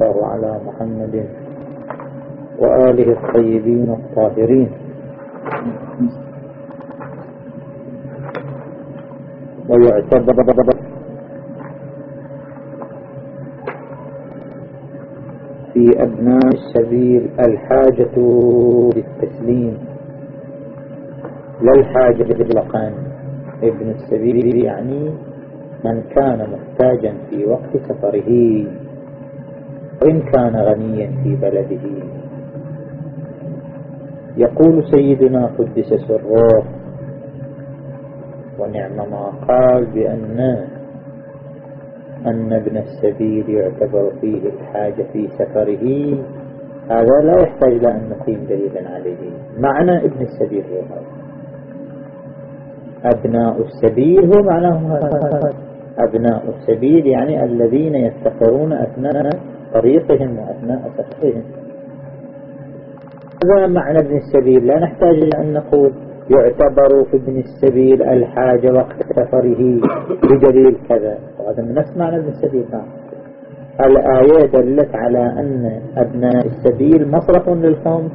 الله على محمد وآله الطيبين الطاهرين. ويعتبر في أبناء السبيل الحاجة للتسليم. لا الحاجة للقان ابن السبيل يعني من كان محتاجا في وقت سفره. وإن كان غنيا في بلده. يقول سيدنا قدس سره ونعم ما قال بأن أن ابن السبيل يعتبر فيه الحاجة في سفره. هذا لا يحتاج إلى أن نقيم دليلا عليه. معنى ابن السبيل هو هذا. أبناء السبيل هو معناه أبناء السبيل يعني الذين يفتقرون أثناء طريقهم وأثناء سفرهم هذا معنى ابن السبيل. لا نحتاج إلى أن نقول يعتبر في ابن السبيل الحاجة وقت سفره بدليل كذا. وهذا من نفس معنى ابن السبيل. نعم الآية دلت على أن أبناء السبيل مصرف للخمس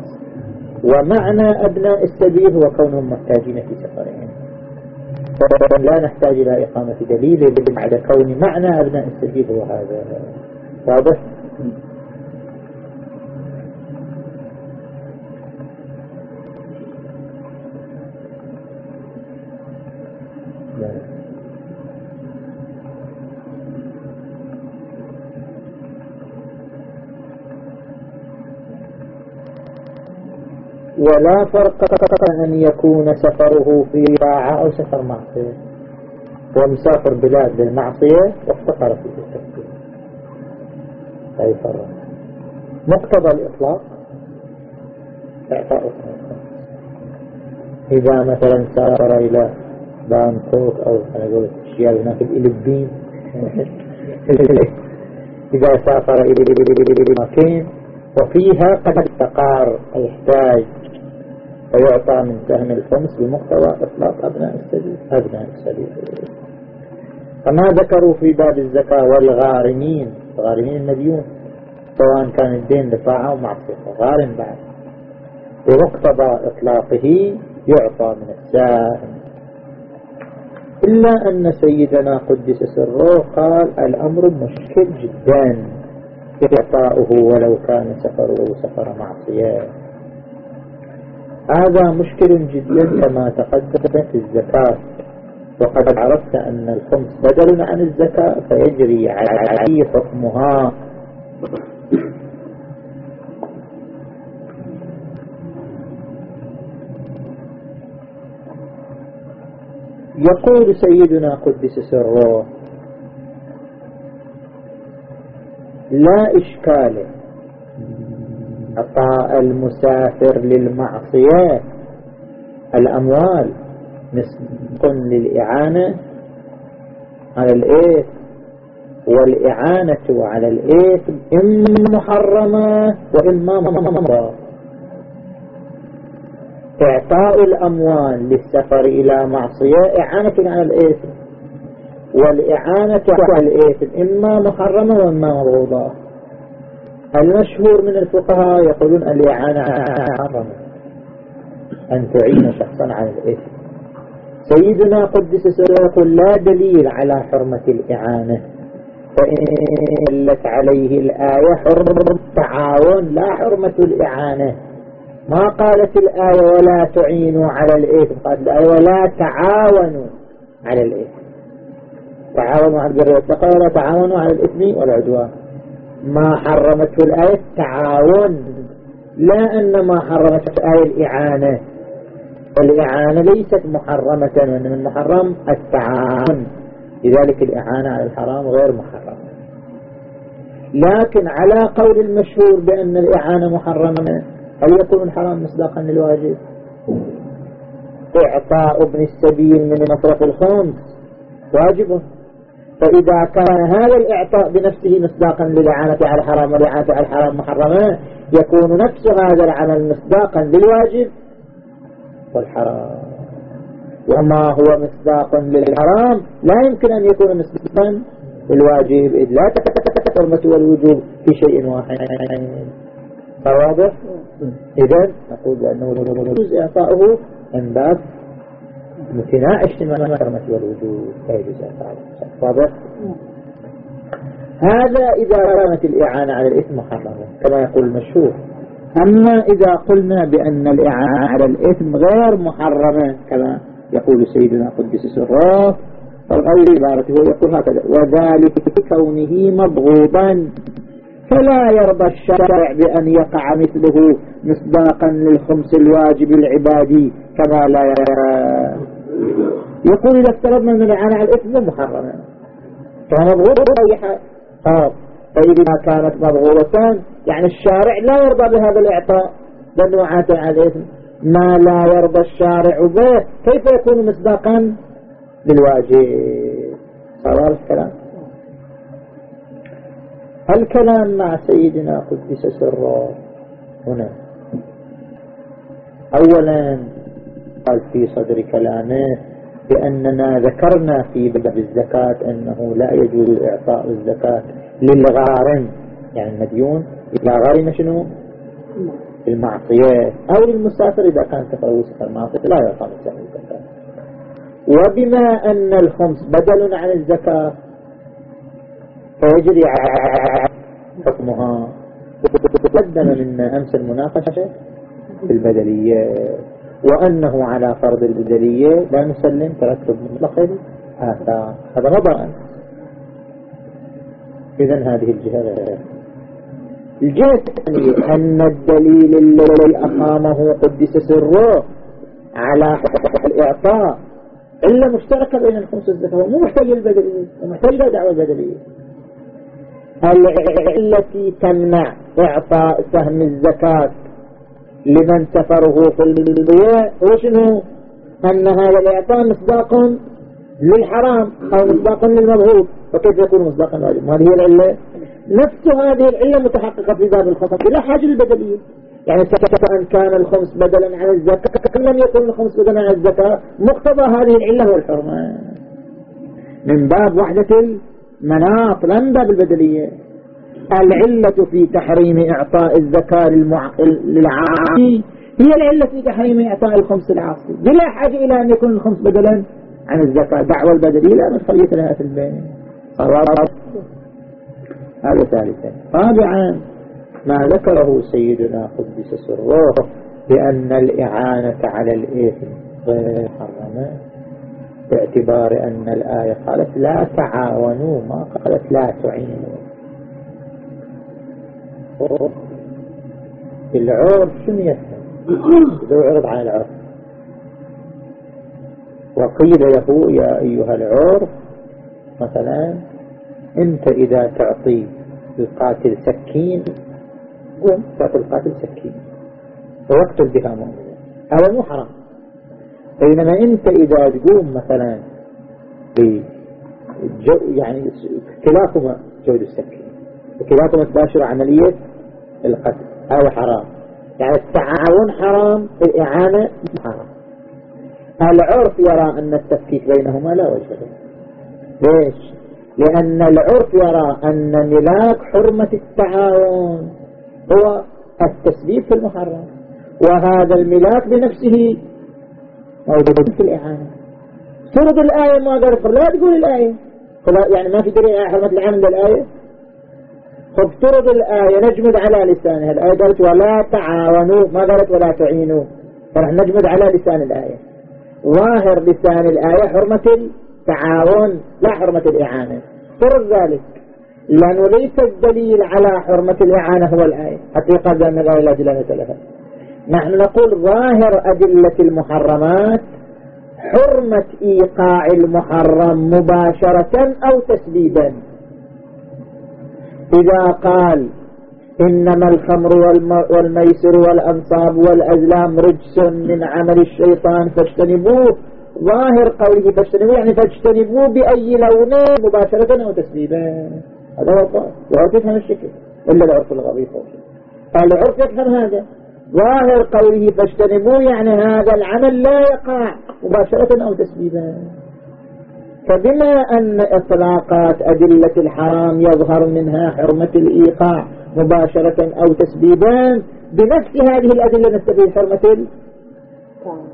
ومعنى أبناء السبيل هو كونهم محتاجين في سفرهم. لا نحتاج إلى إقامة دليل على كون معنى أبناء السبيل هو هذا. واضح؟ ولا فرق أن يكون سفره في طاعة أو سفر معصية. هو مسافر بلاد للمعصية وافتقر في التفكير. لا يفرق مقتضى الإطلاق إعطاء إذا مثلا سافر إلى بانكوك أو أنا أقول الشيء هناك الإلبين إذا سافر إلى مكان وفيها قد استقار يحتاج فيعطى من سهم الخمس بمقتضى إطلاق أبناء السبيل. أبناء السبيل. فما ذكروا في باب الزكاة والغارمين. الغارمين المديون سواء كان الدين لطاعة أو معصية غارم بعد بمقتضى إطلاقه يعطى من السهم إلا أن سيدنا قدس سره قال الأمر مشكل جدا. إعطاؤه ولو كان سفره سفر معصية. هذا مشكل جدا كما تقدم في الزكاة. وقد عرفت أن الخمس بدل عن الزكاة فيجري عليه حكمها. يقول سيدنا قدس سره لا إشكال. عطاء المسافر للمعصية. الأموال نسبة للإعانة على الإيث والإعانة على الإيث إما محرمة وإما ممرة إعطاء الأموال للسفر إلى معصية إعانة على الإيث. والإعانة على الإيث إما محرمة وإما مبغوضة المشهور من الفقهاء يقولون الإعانة حرمة. أن تعين شخصا على الإثم سيدنا قدس سره يقول لا دليل على حرمة الإعانة. فإن دلت عليه الآية حرمة التعاون لا حرمة الإعانة. ما قالت الآية ولا تعينوا على الإثم؟ قالت الآية ولا تعاونوا على الإثم. تعاونوا على البر والتقوى ولا تعاونوا على الإثم والعدوان. ما حرمته الآية؟ التعاون لا أن ما حرمته الآية الإعانة. الإعانة ليست محرمة وأن من المحرم التعاون. لذلك الإعانة على الحرام غير محرمة. لكن على قول المشهور بأن الإعانة محرمة هل يكون الحرام مصداقا للواجب. إعطاء ابن السبيل من مصرف الخمس واجب. فإذا كان هذا الإعطاء بنفسه مصداقا للإعانة على الحرام والإعانة على الحرام محرمة يكون نفس هذا العمل مصداقا للواجب والحرام. وما هو مصداق للحرام؟ لا يمكن أن يكون مصداقا الواجب إذ لا حرمة والوجوب في شيء واحد. واضح إذا نقول بأنه يجوز إعطاؤه من باب امتناع اجتماع الحرمة والوجوب لا يجوز إعطاؤه واضح هذا إذا كانت الإعانة على الإثم محرمة كما يقول المشهور. أما إذا قلنا بأن الإعانة على الإثم غير محرمة كما يقول سيدنا قدس سره أو عبارته يقول هكذا وذلك كونه مبغوضا فلا يرضى الشارع بأن يقع مثله مصداقا للخمس الواجب العبادي كما لا يرى يقول إذا افترضنا أن الإعانة على الإثم محرمة فهو مبغوض آه. فإذا كانت مبغوضة يعني الشارع لا يرضى بهذا الإعطاء. لأنه عاتى على الإثم. ما لا يرضى الشارع به كيف يكون مصداقا بالواجب صار الكلام الكلام مع سيدنا قدس سره هنا. أولا قال في صدر كلامه بأننا ذكرنا في باب الزكاة أنه لا يجوز إعطاء الزكاة للغارم. يعني المديون إلى غارم شنو؟ المعصية أو للمسافر إذا كان سفره سفر معصية لا يعطى الزكاة. وبما أن الخمس بدل عن الزكاة فيجري حكمها. قدم منا أمس المناقشة بالبدلية وأنه على فرض البدلية لا نسلم ترتب مطلق الآثار. هذا مضى إذا هذه الجهة. الجهة الثانية أن الدليل الذي أقامه قدس سره على الإعطاء إلا مشتركة بين الخمس والزكاة مو محتاج البدلية ومحتاج دعوة البدلية. التي تمنع إعطاء سهم الزكاة لمن سفره في البيع. هو شنو أن هذا الإعطاء مصداق للحرام أو مصداق للمبغوض فكيف يكون مصداقا واجب؟ هذه العلة؟ نفس هذه العلة متحققة في باب الخطأ بلا حاجة للبدلية يعني سواء كان الخمس بدلا عن الزكاة لم يكن الخمس بدلا عن الزكاة. مقتضى هذه العلة هو الحرمة. من باب وحدة المناط لا من باب البدلية. العلة في تحريم إعطاء الزكاة. للعاصي. هي العلة في تحريم إعطاء الخمس العاصي. بلا حاجة إلى أن يكون الخمس بدلا عن الزكاة دعوة البدلية لا مدخلية لها في البين هذا ثالثا. رابعا ما ذكره سيدنا قدس سره بأن الإعانة على الإثم غير محرمة باعتبار أن الآية قالت لا تعاونوا ما قالت لا تعينوا. العرف شنو يفهم إذا عرض عن العرف وقيل له يا أيها العرف مثلا أنت إذا تعطي القاتل سكين قوم تعطي القاتل سكين. ويقتل بها مؤمنا هذا مو حرام. بينما أنت إذا تقوم مثلا يعني كلاكما جود السكين وكلاكما تباشر عملية القتل. هذا حرام. يعني التعاون حرام الإعانة حرام. العرف يرى أن التفكيك بينهما لا وجه له. ليش؟ لأن العرف يرى أن ملاك حرمة التعاون هو التسبيب في المحرم. وهذا الملاك بنفسه موجود في الإعانة. سرد الآية ما قال لا تقول الآية. يعني ما في دليل على حرمة من الآية فافترض الآية نجمد على لسانها. الآية قالت ولا تعاونوا. ما قالت ولا تعينوا. فرح نجمد على لسان الآية. ظاهر لسان الآية حرمة التعاون لا حرمة الإعانة. فرض ذلك. لأنه ليس الدليل على حرمة الإعانة هو الآية. حقيقة بأن الآية لا دلالة لها نحن نقول ظاهر أدلة المحرمات حرمة إيقاع المحرم مباشرة أو تسبيبا إذا قال إنما الخمر والميسر والأنصاب والأزلام رجس من عمل الشيطان فاجتنبوه. ظاهر قوله فاجتنبوه يعني فاجتنبوه بأي لون مباشرة أو تسبيبا هذا هو الظاهر العرف يفهم الشكل إلا العرف الغضيف العرف يفهم هذا. ظاهر قوله فاجتنبوه يعني هذا العمل لا يقع مباشرة أو تسبيبا. فبما أن إطلاقات أدلة الحرام يظهر منها حرمة الإيقاع مباشرة أو تسبيبا بنفس هذه الأدلة نستفيد حرمة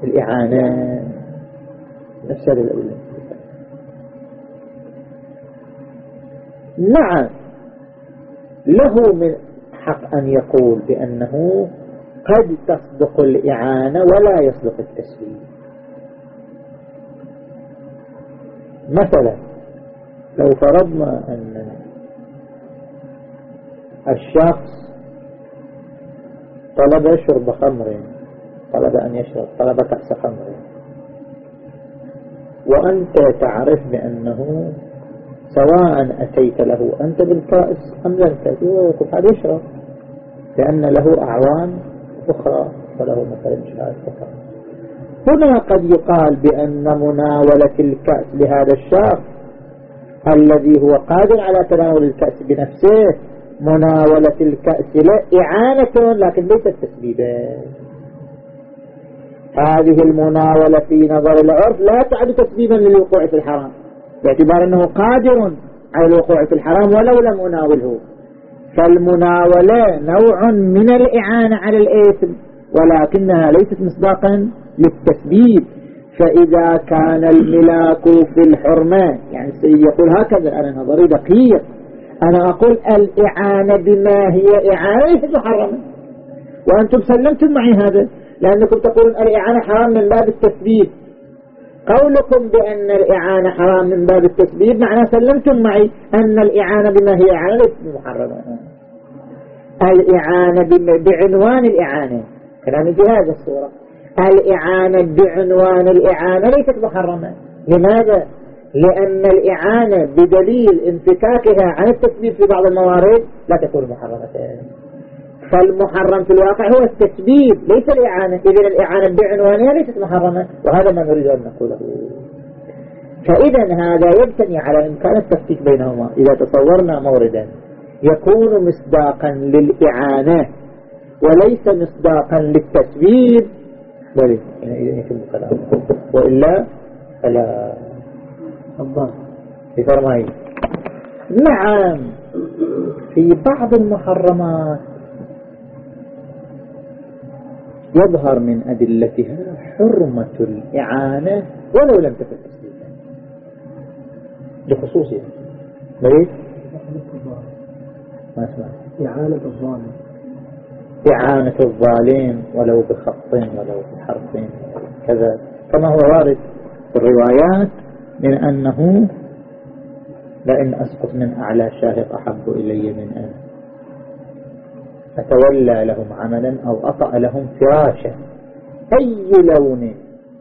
الإعانة. نفس هذه الأدلة. نعم له من حق أن يقول بأنه قد تصدق الإعانة ولا يصدق التسبيب مثلا لو فرضنا أن الشخص طلب شرب خمر طلب أن يشرب طلب كأس خمر وأنت تعرف بأنه سواء أتيت له أنت بالكأس أم لم تأتي ويقف عليه يشرب لأن له أعوان أخرى وله مثلا شهادة أخرى هنا قد يقال بأن مناولة الكأس لهذا الشخص الذي هو قادر على تناول الكأس بنفسه مناولة الكأس له إعانة لكن ليست تسبيبا. هذه المناولة في نظر العرف لا تعد تسبيبا للوقوع في الحرام باعتبار أنه قادر على الوقوع في الحرام ولو لم أناوله. فالمناولة نوع من الإعانة على الإثم ولكنها ليست مصداقا للتثبيت. فإذا كان الملاك في الحرمة يعني السيد يقول هكذا أنا نظري دقيق. أنا أقول الإعانة بما هي إعانة محرمة. وأنتم سلمتم معي هذا لأنكم تقولون الإعانة حرام من باب التثبيت. قولكم بأن الإعانة حرام من باب التثبيت معناه سلمتم معي أن الإعانة بما هي إعانة محرمة. الإعانة بعنوان الإعانة. كلامي بهذا الصورة الإعانة بعنوان الإعانة ليست محرمة. لماذا؟ لأن الإعانة بدليل انفكاكها عن التسبيب في بعض الموارد لا تكون محرمة. فالمحرم في الواقع هو التسبيب ليس الإعانة. إذن الإعانة بعنوانها ليست محرمة وهذا ما نريد أن نقوله. فإذا هذا يبتني على إمكان التفكيك بينهما. إذا تصورنا موردا يكون مصداقا للإعانة وليس مصداقا للتسبيب بل إذا يتم كلامه وإلا فلا. الله. في فرمائي. نعم. في بعض المحرمات يظهر من أدلتها حرمة الإعانة ولو لم تكن تسليما. لخصوصها مريد ما أسمع. إعانة الظالم. إعانة الظالم ولو بخط ولو بحرف كذا. كما هو وارد في الروايات من أنه لئن أسقط من أعلى شاهق أحب إلي من أن أتولى لهم عملا أو أطأ لهم فراشا. أي لون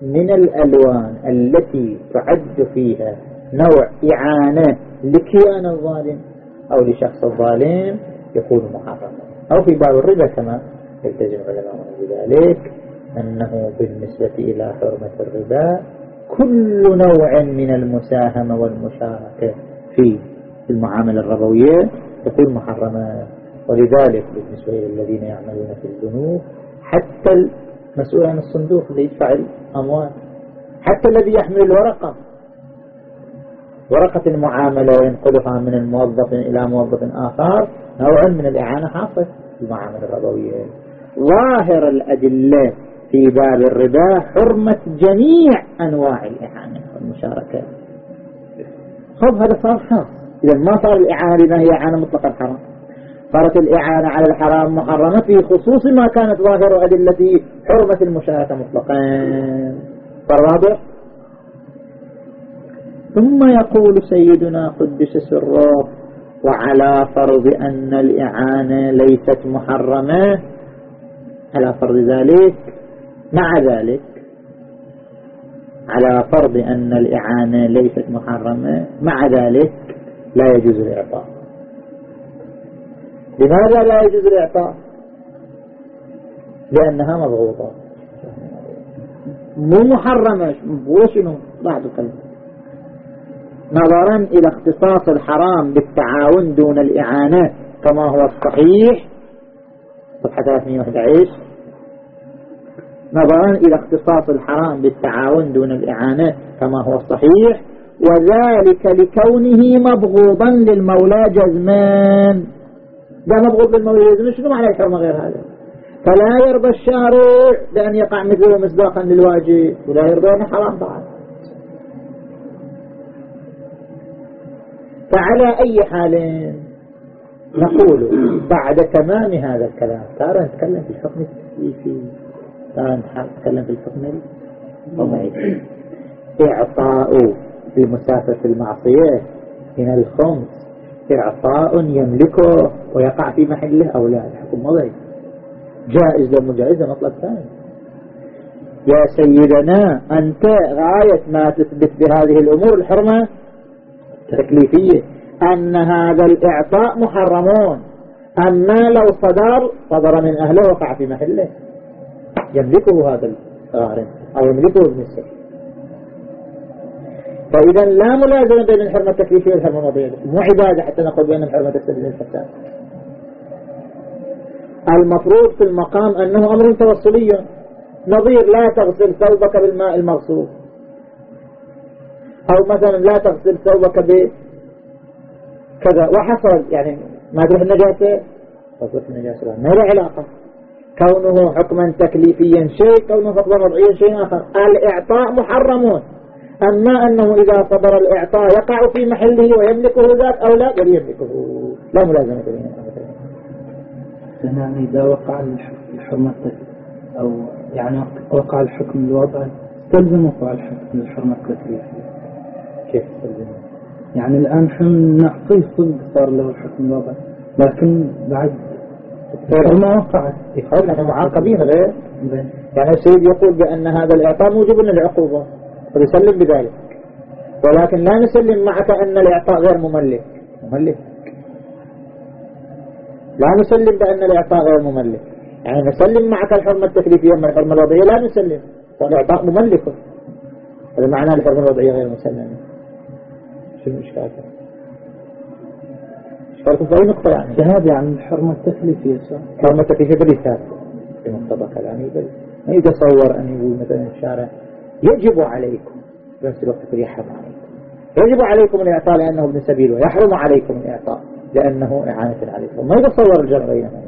من الألوان التي تعد فيها نوع إعانة لكيان الظالم أو لشخص الظالم يكون محرما. أو في باب الربا كما يلتزم علماء بذلك أنه بالنسبة إلى حرمة الربا كل نوع من المساهمة والمشاركة في المعاملة الربوية تكون محرمة ولذلك بالنسبة للذين يعملون في البنوك حتى المسؤول عن الصندوق اللي يدفع الأموال حتى الذي يحمل الورقة. ورقة المعاملة وينقلها من الموظف إلى موظف آخر نوع من الإعانة حاصل في المعاملة الربوية ظاهر الأدلة في باب الربا حرمة جميع أنواع الإعانة والمشاركة. خذ هذا صار خاص. إذا ما صار الإعانة بما هي إعانة مطلقا حرام. صارت الإعانة على الحرام محرمة في خصوص ما كانت ظاهر أدلة حرمة المشاركة مطلقا. فالرابع ثم يقول سيدنا قدس سره وعلى فرض أن الإعانة ليست محرمة على فرض ذلك؟ مع ذلك على فرض أن الإعانة ليست محرمة مع ذلك لا يجوز الإعطاء. لماذا لا يجوز الإعطاء؟ لأنها مضغوطة. مو محرمة. وشنو بعد كلمة نظرا إلى اختصاص الحرام بالتعاون دون الإعانة كما هو الصحيح. صفحة 311 نظرا إلى اختصاص الحرام بالتعاون دون الإعانة كما هو الصحيح. وذلك لكونه مبغوضا للمولى جزمان ده مبغوض جزمان شنو معنى الحرمة غير هذا. فلا يرضى الشارع بأن يقع مثله مصداقا للواجب ولا يرضى أن حرام بعد. فعلى أي حال نقول بعد تمام هذا الكلام ترى نتكلم في الحكم التكليفي ترى نتكلم في الحكم الوضعي إعطاء بمسافة المعصية من الخمس إعطاء يملكه ويقع في محله أو لا؟ الحكم وضعي جائز لو مجائز مطلب ثاني. يا سيدنا أنت غاية ما تثبت بهذه الأمور الحرمة تكليفية أن هذا الإعطاء محرمون. أما لو صدر صدر من أهله وقع في محله. يملكه هذا الغارم أو يملكه ابن السر فإذا لا ملازمة بين الحرمة التكليفية والحرمة الوضعية مو عبادة حتى نقول بأن الحرمة تستدل الفساد المفروض في المقام أنه أمر توصلي. نظير لا تغسل ثوبك بالماء المغسول. أو مثلا لا تغسل ثوبك بكذا وحصل يعني ما تروح النجاسة؟ تصرف النجاسة. ما له علاقة. كونه حكما تكليفيا شيء كونه حكما وضعيا شيء آخر. الإعطاء محرمون. أما أنه إذا صدر الإعطاء يقع في محله ويملكه ذات أو لا يملكه لا ملازمة بينهما يعني إذا وقع الحرمة أو يعني وقع الحكم الوضعي تلزم وقوع الحكم الحرمة التكليفية كيف تلزم؟ يعني الآن حن نعطيه صدق صار له الحكم الوضعي لكن بعد الحرمة وقعت. لنا معاقبين غير يعني السيد يقول بأن هذا الإعطاء موجب للعقوبة. ويسلم بذلك. ولكن لا نسلم معك أن الإعطاء غير مملك. مملك. لا نسلم بأن الإعطاء غير مملك. يعني نسلم معك الحرمة التكليفية من الحرمة الوضعية لا نسلم. والإعطاء مملك. هذا معناه الحرمة الوضعية غير مسلمة. شو المشكلة؟ إشكالكم في أي نقطة يعني؟ شهادة عن الحرمة التكليفية الحرمة التكليفية بالإثبات في مقتضى كلامي بل ما يتصور أن يقول مثلا الشارع يجب عليكم بنفس الوقت يحرم عليكم. يجب عليكم الإعطاء لأنه ابن سبيل ويحرم عليكم الإعطاء لأنه إعانة عليكم. ما يتصور الجمع بينهما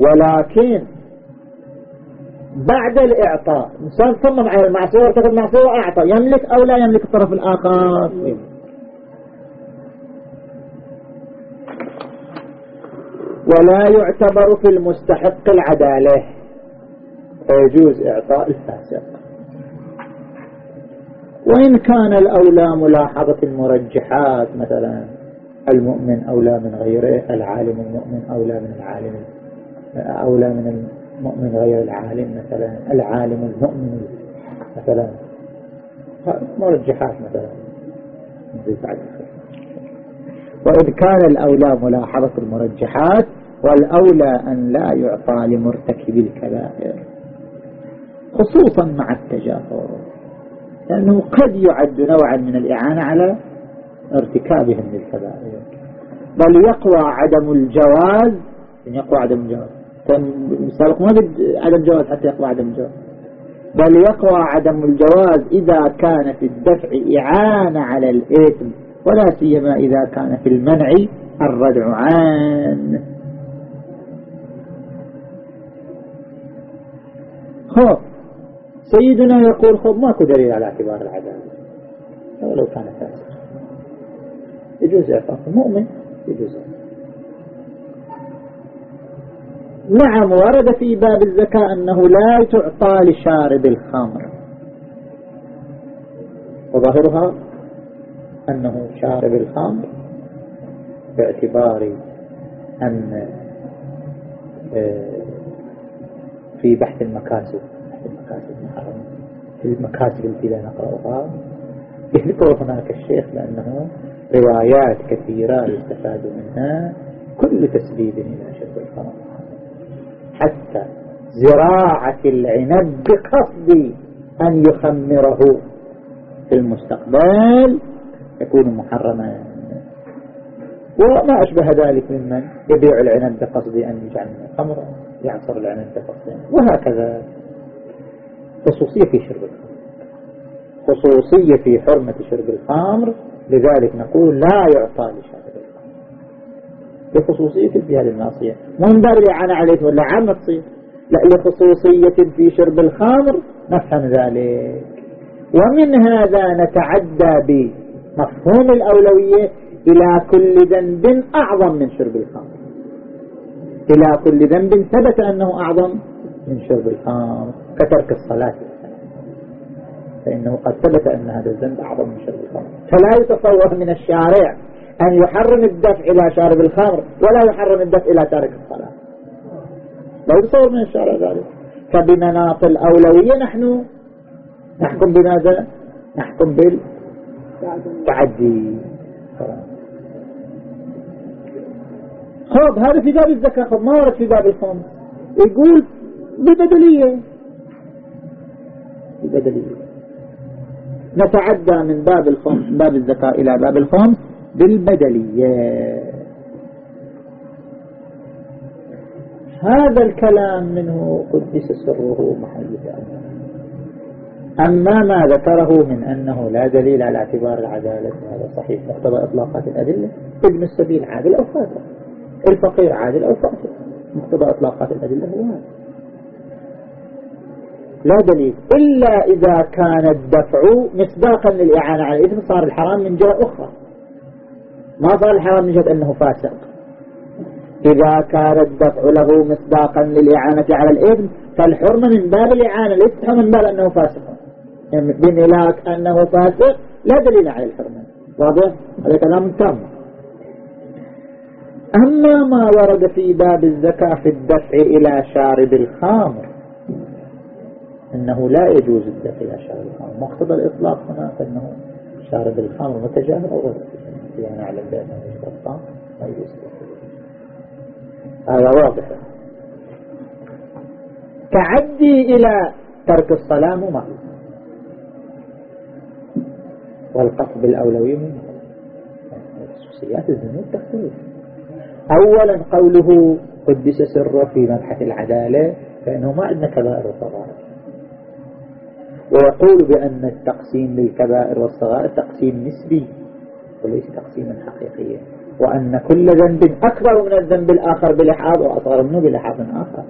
ولكن بعد الإعطاء إنسان صمم على المعصية وارتكب المعصية وأعطى يملك أو لا يملك الطرف الآخر؟ ولا يعتبر في المستحق العدالة. فيجوز إعطاء الفاسق. وإن كان الأولى ملاحظة المرجحات مثلا المؤمن أولى من غيره العالم المؤمن أولى من العالم أولى من المؤمن غير العالم مثلا العالم المؤمن مثلا مرجحات مثلا وإن كان الأولى ملاحظة المرجحات والأولى أن لا يعطى لمرتكب الكبائر خصوصا مع التجاهل. لأنه قد يعد نوعا من الإعانة على ارتكابهم للكبائر. بل يقوى عدم الجواز يقوى عدم الجواز. سابق ما عدم جواز حتى يقوى عدم الجواز. بل يقوى عدم الجواز إذا كان في الدفع إعانة على الإثم ولا سيما إذا كان في المنع الردع عنه خب سيدنا يقول خب ماكو دليل على اعتبار العدالة. ولو كان فاسد يجوز إعطاء المؤمن يجوز نعم ورد في باب الزكاة أنه لا تعطى لشارب الخمر. وظاهرها أنه شارب الخمر باعتبار أن آه، في بحث المكاسب. في المكاسب التي لا نقرأها يذكر هناك الشيخ بأنه روايات كثيرة يستفاد منها. كل تسبيب إلى شرب الخمر حتى زراعة العنب بقصد أن يخمره. في المستقبل يكون محرما. وما أشبه ذلك ممن يبيع العنب بقصد أن يجعل الخمر يعصر العنب بقصد وهكذا. خصوصية في شرب الخمر. خصوصية في حرمة شرب الخمر. لذلك نقول لا يعطى لشارب الخمر. لخصوصية المعصية مو من باب الإعانة عليه ولا عامة تصير لا لخصوصية في شرب الخمر. نفهم ذلك. ومن هذا نتعدى بمفهوم الأولوية إلى كل ذنب أعظم من شرب الخمر. إلى كل ذنب ثبت أنه أعظم. من شرب الخمر كترك الصلاة. فإنه قد ثبت أن هذا الذنب أعظم من شرب الخمر. فلا يتصور من الشارع أن يحرم الدفع إلى شارب الخمر ولا يحرم الدفع إلى تارك الصلاة. لا يتصور من الشارع ذلك. فبمناط الأولوية نحن نحكم بماذا؟ نحكم بالتعدي خب هذا في باب الزكاة خب ما ورد في باب الخمس يقول ببدلية ببدلية نتعدى من باب الخمس باب الزكاة إلى باب الخمس بالبدلية هذا الكلام منه قدس سره محل أما ما ذكره من أنه لا دليل على اعتبار العدالة هذا صحيح مقتضى إطلاقات الأدلة. ابن السبيل عادل أو فاتح. الفقير عادل أو فاتح مقتضى إطلاقات الأدلة هو هذا. لا دليل. إلا إذا كان الدفع مصداقا للإعانة على الإثم صار الحرام من جهة أخرى. ما صار الحرام من جهة أنه فاسق. إذا كان الدفع له مصداقا للإعانة على الإثم فالحرمة من باب الإعانة ليست من باب أنه فاسق. يعني بملاك أنه فاسق لا دليل على الحرمة. واضح؟ هذا كلام تام. أما ما ورد في باب الزكاة في الدفع إلى شارب الخامر أنه لا يجوز الدفع إلى شارب الخمر مقتضى الإطلاق هنا فإنه شارب الخمر متجاهل أو غير نعلم بأنه يشرب ما يجوز هذا واضح. تعدي إلى ترك الصلاة مو والقصد بالأولوية من خصوصيات الذنوب تختلف. أولا قوله قدس سره في مبحث العدالة فإنه ما عندنا كبائر وصغائر. ويقول بأن التقسيم للكبائر والصغائر تقسيم نسبي وليس تقسيما حقيقيا وأن كل ذنب أكبر من الذنب الآخر بلحاظ وأصغر منه بلحاظ آخر.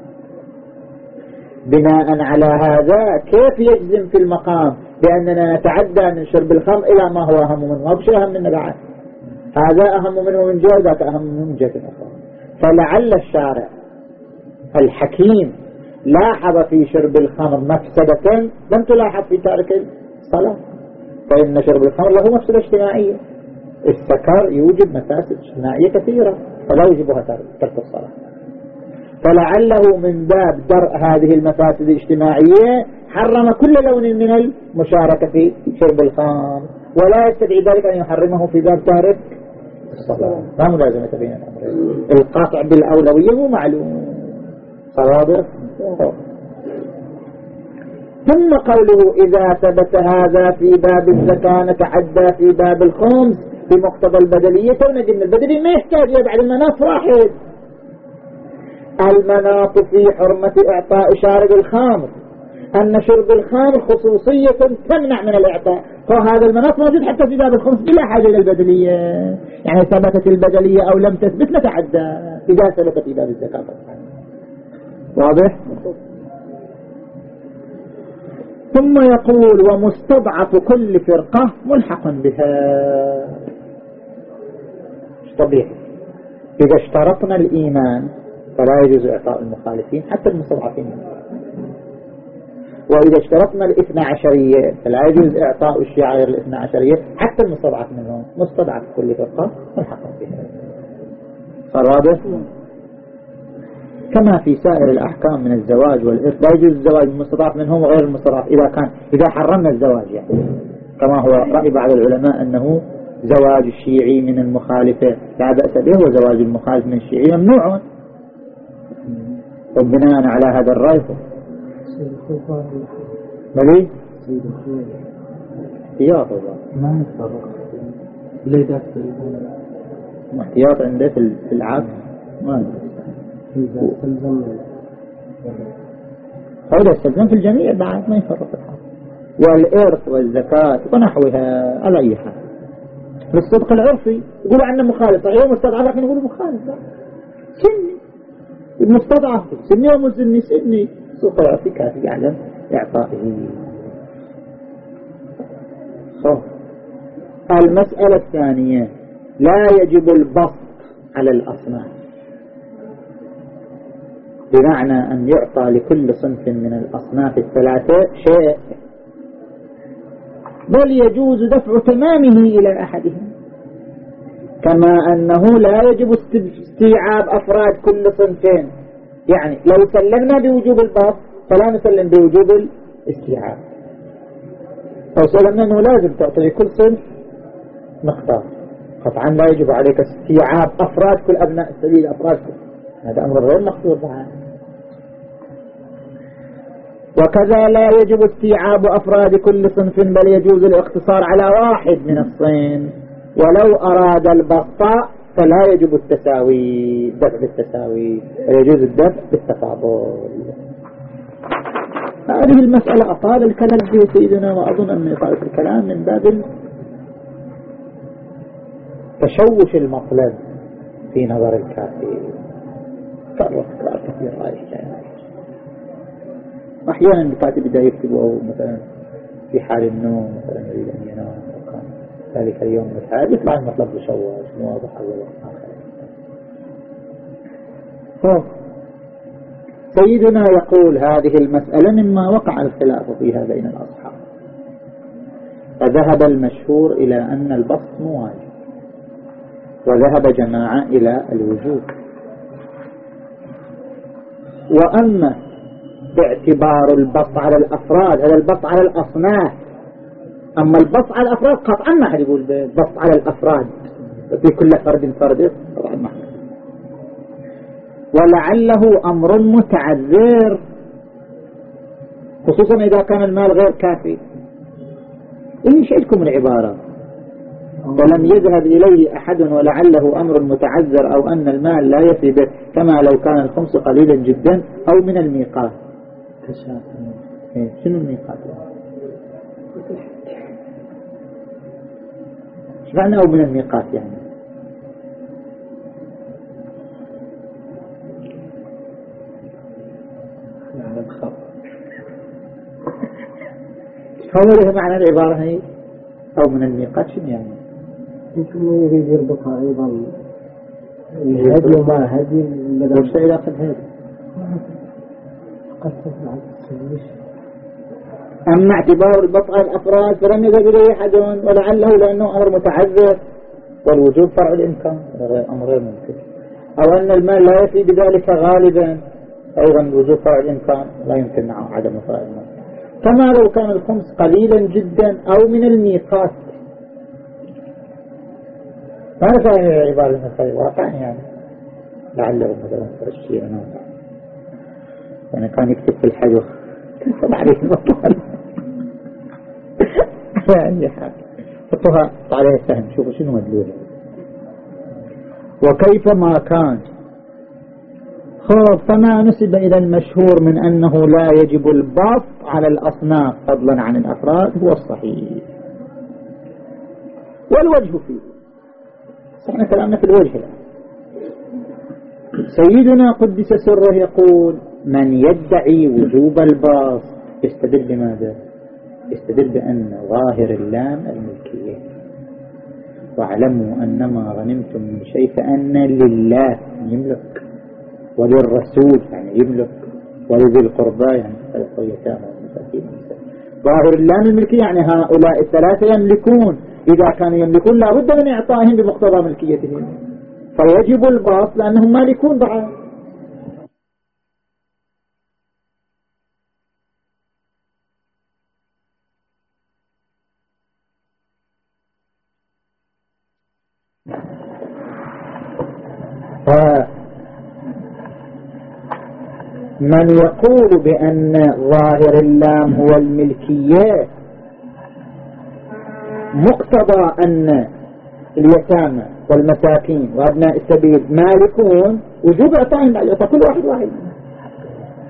بناء على هذا كيف يجزم في المقام بأننا نتعدى من شرب الخمر إلى ما هو أهم منه؟ ما بشيء أهم منه بعد؟ هذا أهم منه من جهة ذاك أهم منه من جهة أخرى. فلعل الشارع الحكيم لاحظ في شرب الخمر مفسدة لم تلاحظ في تارك الصلاة. فإن شرب الخمر له مفسدة اجتماعية. السكر يوجب مفاسد اجتماعية كثيرة فلا يوجبها ترك الصلاة. فلعله من باب درء هذه المفاسد الاجتماعية حرم كل لون من المشاركة في شرب الخمر. ولا يستدعي ذلك أن يحرمه في باب تارك الصلاة. لا ملازمة بين الأمرين. القاطع بالأولوية هو معلوم. صوابر ثم قوله إذا ثبت هذا في باب الزكاة نتعدى في باب الخمس بمقتضى البدلية. ونجد ان البدلية ما يحتاج بعد المناط واحد المناط في حرمة إعطاء شارب الخامر أن شرب الخامر خصوصية تمنع من الإعطاء. فهذا المناط موجود حتى في باب الخمس بلا حاجة إلى البدلية. يعني ثبتت البدلية أو لم تثبت نتعدى. إذا ثبتت في باب الزكاة. واضح؟ ثم يقول ومستضعف كل فرقة ملحق بها. طبيعي. إذا اشترطنا الإيمان فلا يجوز إعطاء المخالفين حتى المستضعفين. وإذا اشترطنا الاثنى عشرية فلا يجوز إعطاء الشعائر الاثنى عشرية حتى المستضعف منهم. مستضعف كل فرقة ملحق بها. صار واضح؟ كما في سائر الأحكام من الزواج والإرث لا يجوز الزواج المستضعف منهم وغير المستضعف إذا كان إذا حرمنا الزواج يعني. كما هو رأي بعض العلماء أنه زواج الشيعي من المخالفة لا بأس به وزواج المخالف من الشيعي ممنوع. وبناء على هذا الرأي ملي احتياط ما يتصرف ليه احتياط عنده في العكس ما أدري. هذا استلزم في الجميع بعد ما يفرق الحال والإرث والزكاة ونحوها على أي حال. بالصدق العرفي يقول عنه مخالف. صحيح مستضعف لكن يقول مخالف. سني. المستضعف سني ومسني سني الصدق العرفي كافي يعلم إعطائه. صح. المسألة الثانية لا يجب البسط على الأصناف بمعنى أن يعطى لكل صنف من الأصناف الثلاثة شيء. بل يجوز دفع تمامه إلى أحدهم. كما أنه لا يجب استيعاب أفراد كل صنفين. يعني لو سلمنا بوجوب الباط فلا نسلم بوجوب الاستيعاب. لو سلمنا أنه لازم تعطي لكل صنف مختار قطعا لا يجب عليك استيعاب أفراد كل أبناء السبيل أفراد كل. هذا أمر غير مقصود. معه وكذا لا يجب استيعاب أفراد كل صنف بل يجوز الاقتصار على واحد من الصنف ولو أراد البقاء فلا يجب التساوي الدفع بالتساوي ويجوز الدفع بالتفاضل. هذه المسألة أطال الكلام في سيدنا وأظن أن إطالة الكلام من باب تشوش المطلب في نظر الكافي. كرر تكرار كثير رايح أحيانا الكاتب بدأ يكتب أو مثلا في حال النوم مثلا يريد أن ينام وكان ذلك اليوم مثلا يطلع المطلب مشوش واضح أول آخر سيدنا يقول هذه المسألة مما وقع الخلاف فيها بين الأصحاب. فذهب المشهور إلى أن البسط مواجه وذهب جماعة إلى الوجوب. وأما باعتبار البسط على الأفراد هذا البسط على الأصناف. أما البسط على الأفراد قطعا ما حد يقول بسط على الأفراد. في كل فرد فرد. طبعا ما ولعله أمر متعذر خصوصا إذا كان المال غير كافي. إيش عندكم العبارة. ولم يذهب إليه أحد ولعله أمر متعذر أو أن المال لا يفي به كما لو كان الخمس قليلا جدا أو من الميقات. إيه، شنو الميقات إيش معنى أو من الميقات يعني هو له معنى العبارة هي؟ أو من الميقات شنو يعني يمكن يريد يربطها أيضا الهدي وما هدي وش علاقة الهدي أما اعتبار البطء الأفراد فلم يذهب إليه أحد ولعله لأنه أمر متعذر والوجوب فرع الإمكان أمر غير ممكن. أو أن المال لا يفي بذلك غالبا أيضا الوجوب فرع الإمكان لا يمكن معه عدم فرع المال. كما لو كان الخمس قليلا جدا أو من الميقات؟ ما نفهم العبارة المثالية واقعا يعني. لعله مثلا فرشي أنا يعني كان يكتب في الحجر. كتب عليه المطال يعني حال حطوها عليه السهم. شوفوا شنو مدلوله وكيف ما كان. خب فما نسب إلى المشهور من أنه لا يجب البسط على الأصناف فضلا عن الأفراد. هو الصحيح. والوجه فيه. صحنا كلامنا في الوجه. الآن سيدنا قدس سره يقول من يدعي وجوب الباص يستدل بماذا؟ يستدل بأن ظاهر اللام الملكية. واعلموا أن ما غنمتم من شيء فأن لله يملك وللرسول يعني يملك ولذي القربى يعني اليتامى والمساكين ظاهر اللام الملكية يعني هؤلاء الثلاثة يملكون. إذا كانوا يملكون لا بد من إعطائهم بمقتضى ملكيتهم. فيجب الباص لأنهم مالكون بعد من يقول بأن ظاهر اللام هو الملكية مقتضى أن اليتامى والمساكين وأبناء السبيل مالكون وجوب إعطائهم بعد كل واحد واحد.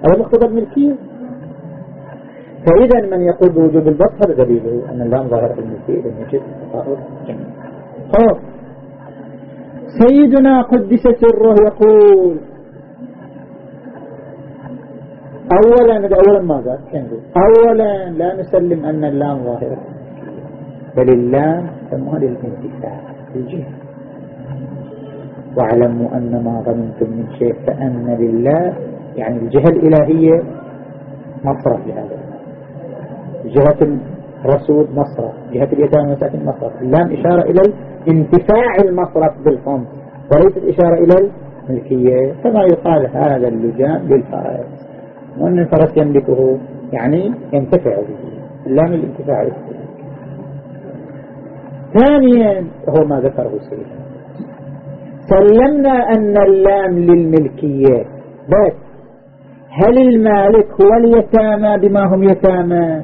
هذا مقتضى الملكية. فإذا من يقول بوجوب البسط هذا دليله أن اللام ظاهرة الملكية لم يجد طيب. سيدنا قدس سره يقول أولا أولا ماذا أولا لا نسلم أن اللام ظاهرة. بل اللام سموها للانتفاع الجهة واعلموا أن ما ظننتم من شيء فأن لله يعني الجهة الإلهية مصرف لهذا. جهة الرسول مصرف جهة اليتامى والمساكين مصرف. اللام إشارة إلى انتفاع المصرف بالخمس وليست إشارة إلى الملكية كما يقال هذا اللجام للفرس وأن الفرس يملكه يعني ينتفع به اللام الانتفاع ثانيا هو ما ذكره سيد سلمنا أن اللام للملكية بس هل المالك هو اليتامى بما هم يتامى؟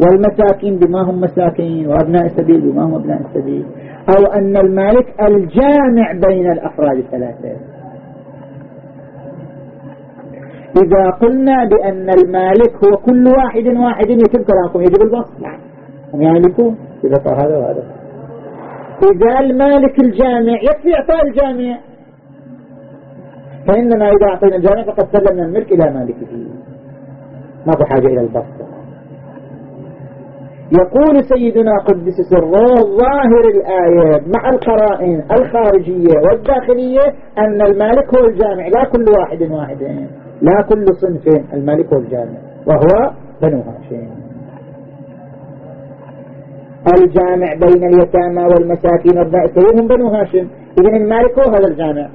والمساكين بما هم مساكين؟ وأبناء السبيل بما هم أبناء السبيل؟ أو أن المالك الجامع بين الأفراد الثلاثة إذا قلنا بأن المالك هو كل واحد واحد يتم كلامكم يجب البسط نعم. هم يملكون إذا صار هذا وهذا. إذا المالك الجامع يكفي إعطاء الجامع. فإننا إذا أعطينا الجامع فقد سلمنا الملك إلى مالكه. ما بحاجة إلى البسط يقول سيدنا قدس سره ظاهر الآية مع القرائن الخارجية والداخلية أن المالك هو الجامع لا كل واحد واحد. لا كل صنف المالك هو الجامع وهو بنو هاشم. الجامع بين اليتامى والمساكين والبائسين هم بنو هاشم. إذن المالك هو هذا الجامع.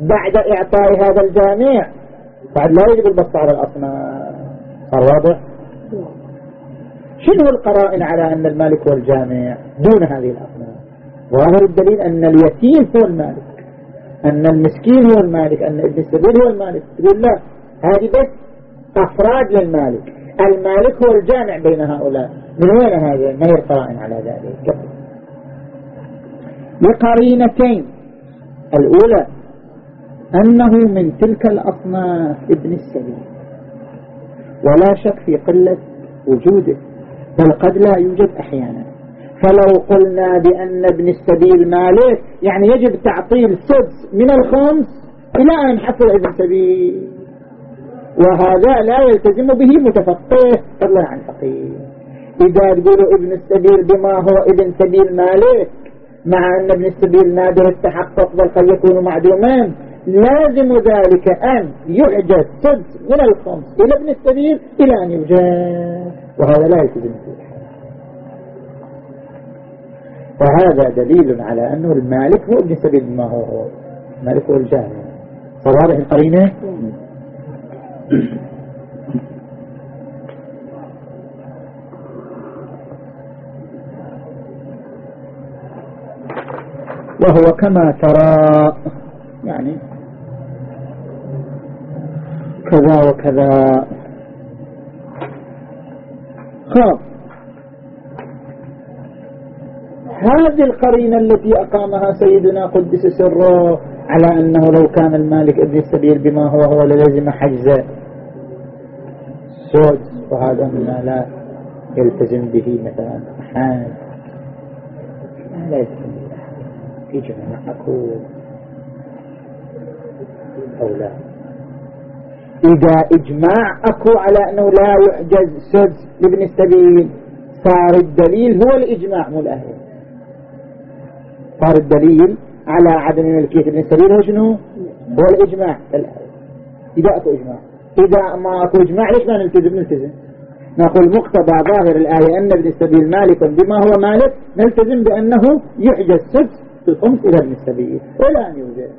بعد إعطاء هذا الجامع بعد لا يجب البسط على الأصنام. صار واضح؟ شنو القرائن على أن المالك هو الجامع دون هذه الأصنام؟ ظاهر الدليل أن اليتيم هو المالك أن المسكين هو المالك أن ابن السبيل هو المالك. تقول لا هذه بس أفراد للمالك. المالك هو الجامع بين هؤلاء. من وين هذا؟ ما هي القرائن على ذلك؟ لقرينتين الأولى أنه من تلك الأصناف ابن السبيل. ولا شك في قلة وجوده بل قد لا يوجد أحيانا. فلو قلنا بأن ابن السبيل مالك يعني يجب تعطيل سدس من الخمس إلى أن حصل ابن سبيل. وهذا لا يلتزم به متفقه فضلا عن فقيه. إذا تقولوا ابن السبيل بما هو ابن سبيل مالك مع أن ابن السبيل نادر التحقق بل قد يكون معدوما لازم ذلك أن يعجز سدس من الخمس إلى ابن السبيل إلى أن يوجد. وهذا لا يلتزم فيه وهذا دليل على أنه المالك هو ابن سبيل ما هو هو؟ المالك هو الجامع فواضح القرينة؟ وهو كما ترى يعني كذا وكذا. خاف هذه القرينة التي أقامها سيدنا قدس سره على أنه لو كان المالك ابن السبيل بما هو هو للزم حجزه سود وهذا مما لا يلتزم به مثلا حان لا يلتزم به إجماع أكو أو لا. إذا إجماع أكو على أنه لا يحجز سدس لابن السبيل صار الدليل هو الإجماع مو الأهل. صار الدليل على عدم ملكية ابن السبيل هو شنو؟ هو الإجماع. إذا أكو إجماع. إذا ما أكو إجماع ليش ما نلتزم؟ نلتزم. نقول مقتضى ظاهر الآية أن ابن السبيل مالك بما هو مالك نلتزم بأنه يحجز سدس في الخمس إلى ابن السبيل ولا أن يوجد.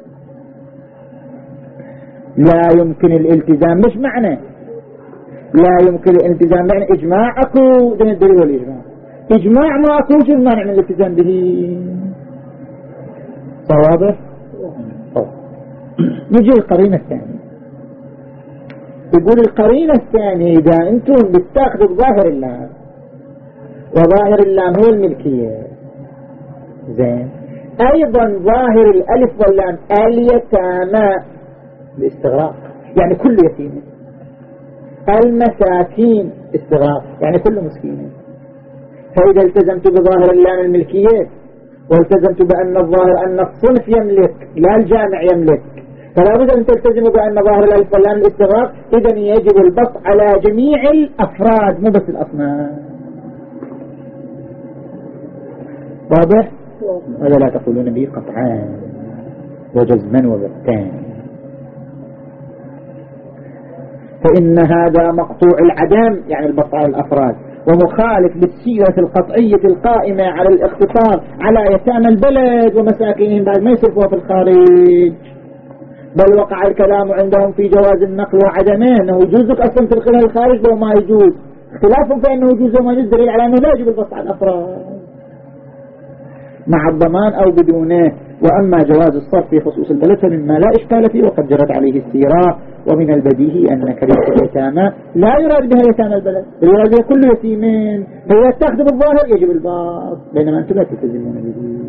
لا يمكن الالتزام. مش معنى؟ لا يمكن الالتزام. معنى إجماع أكو. دين الدليل والاجماع إجماع ما أكو شو المانع من الالتزام به؟ واضح نجي القرينة الثانية. يقول القرينة الثانية إذا أنتم بتاخذوا ظاهر اللام وظاهر اللام هو الملكية. زين. أيضا ظاهر الألف واللام اليتامى. الاستغراق. يعني كل يتيم. المساكين. استغاث يعني كل مسكين. فإذا التزمت بظاهر اللام الملكية والتزمت بأن الظاهر أن الصنف يملك لا الجامع يملك. فلا بد أن تلتزم بأن ظاهر الألف واللام الاستغراق إذا يجب البسط على جميع الأفراد مو بس الأصناف. واضح؟ هذا لا تقولون به قطعان وجزما وبتان فإن هذا مقطوع العدم يعني البسط على الأفراد. ومخالف للسيرة القطعية القائمة على الاختصار على يتامى البلد ومساكنهم بعد ما يصرفوها في الخارج. بل وقع الكلام عندهم في جواز النقل وعدمه أنه يجوزك أصلا تدخلها الخارج ما يجوز. اختلافهم في أنه يجوز وما يجوز دليل على أنه لا يجب البسط على الأفراد مع الضمان أو بدونه. وأما جواز الصرف في خصوص البلد فمما لا إشكال فيه وقد جرت عليه السيرة. ومن البديهي أن كلمة اليتامى لا يراد بها يتامى البلد بل يراد بها كل يتيمين فإذا تخدم الظاهر يجب الباط بينما أنتم لا تلتزمون به.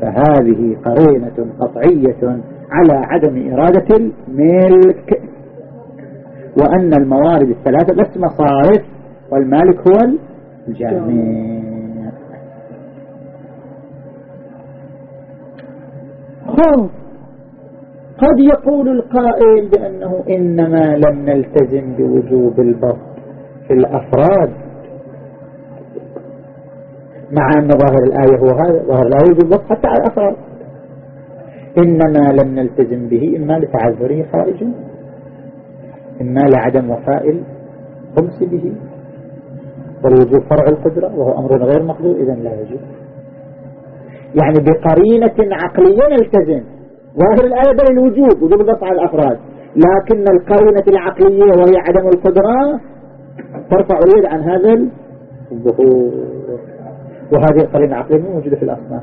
فهذه قرينة قطعية على عدم إرادة الملك. وأن الموارد الثلاثة بس مصارف والمالك هو الجامع. خاف قد يقول القائل بأنه إنما لم نلتزم بوجوب البسط في الأفراد. مع أن ظاهر الآية هو هذا ظاهر الآية وجوب البسط حتى على الأفراد. إنما لم نلتزم به إما لتعذره خارجا إما لعدم وفاء الخمس به. والوجوب فرع القدرة وهو أمر غير مقدور إذا لا يجوز. يعني بقرينة عقلية نلتزم. ظاهر الآية بل الوجوب وجوب البسط على الأفراد. لكن القرينة العقلية وهي عدم القدرة ترفع اليد عن هذا الظهور. وهذه القرينة العقلية موجودة في الأصناف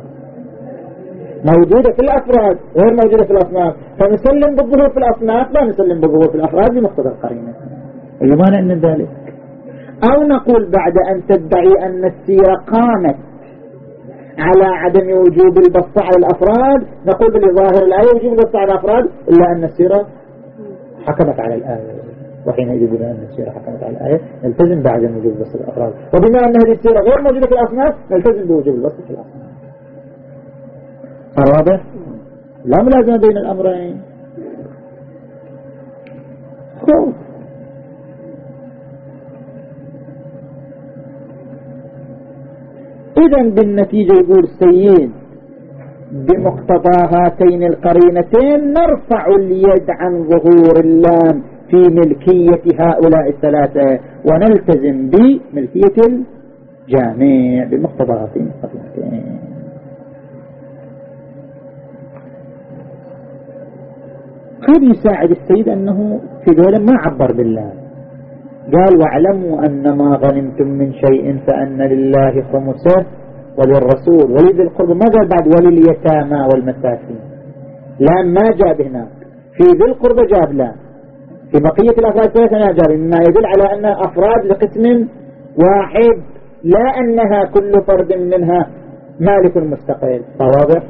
موجودة في الأفراد غير موجودة في الأصناف فنسلم بالظهور في الأصناف لا نسلم بالظهور في الأفراد بمقتضى القرينة. أي مانع من ذلك. أو نقول بعد أن تدعي أن السيرة قامت على عدم وجوب البسط على الأفراد نقول بالظاهر الآية وجوب البسط على الأفراد إلا أن السيرة حكمت على الآية. وحينئذ بما أن السيرة حكمت على الآية نلتزم بعدم وجوب البسط الأفراد. وبما أن هذه السيرة غير موجودة في الأصناف نلتزم بوجوب البسط في الأصناف. واضح؟ لا ملازمة بين الأمرين. خوف إذا بالنتيجة يقول السيد بمقتضى هاتين القرينتين نرفع اليد عن ظهور اللام في ملكية هؤلاء الثلاثة ونلتزم بملكية الجامع بمقتضى هاتين القرينتين. قد يساعد السيد أنه في دولة ما عبر بالله. قال واعلموا أن ما غنمتم من شيء فأن لله خمسه وللرسول. ولذي القرب ما قال بعد ولليتامى والمساكين. لا ما جاب هناك في ذي القرب جاب لا. في بقية الأفراد ثلاثة ما جاب؟ مما يدل على أن أفراد لقسم واحد لا أنها كل فرد منها مالك مستقل. واضح؟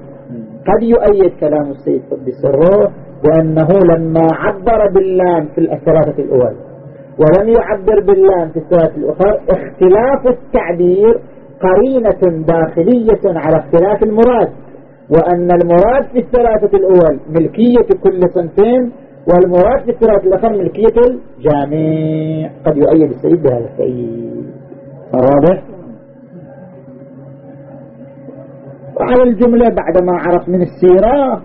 قد يؤيد كلام السيد بسره بأنه لما عبر باللام في الثلاثة الأول. ولم يعبر باللام في الثلاث الأخرى اختلاف التعبير قرينة داخلية على اختلاف المراد وأن المراد في الثلاثة الأول ملكية كل صنفين والمراد في الثلاثة الأخرى ملكية الجامع. قد يؤيد السيد بهذا السيد واضح؟ وعلى الجملة بعدما عرف من السيرة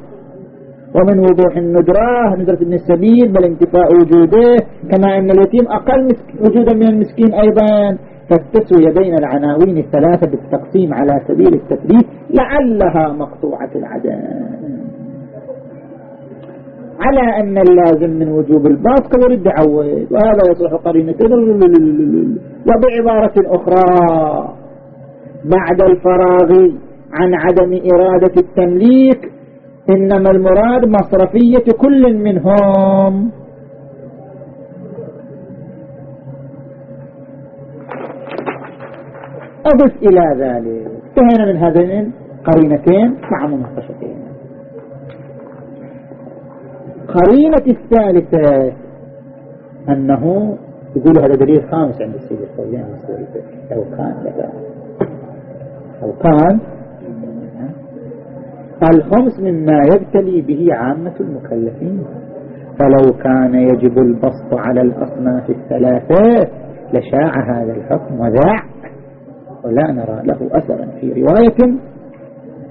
ومن وضوح الندرة ندرة ابن السبيل بل انتفاء وجوده. كما أن اليتيم أقل وجودا من المسكين أيضا. فالتسوية بين العناوين الثلاثة بالتقسيم على سبيل التثبيت لعلها مقطوعة العدم. على أن اللازم من وجوب الباس كورد عود وهذا يصلح قرينة وبعبارة أخرى. بعد الفراغ عن عدم إرادة التمليك إنما المراد مصرفية كل منهم. أضف إلى ذلك. انتهينا من هذين قرينتين مع مناقشتين. قرينة الثالثة أنه يقول هذا دليل خامس عند السيد الخويان لو كان لو كان الخمس مما يبتلي به عامة المكلفين. فلو كان يجب البسط على الأصناف الثلاثة لشاع هذا الحكم وذاع. ولا نرى له أثرا في رواية.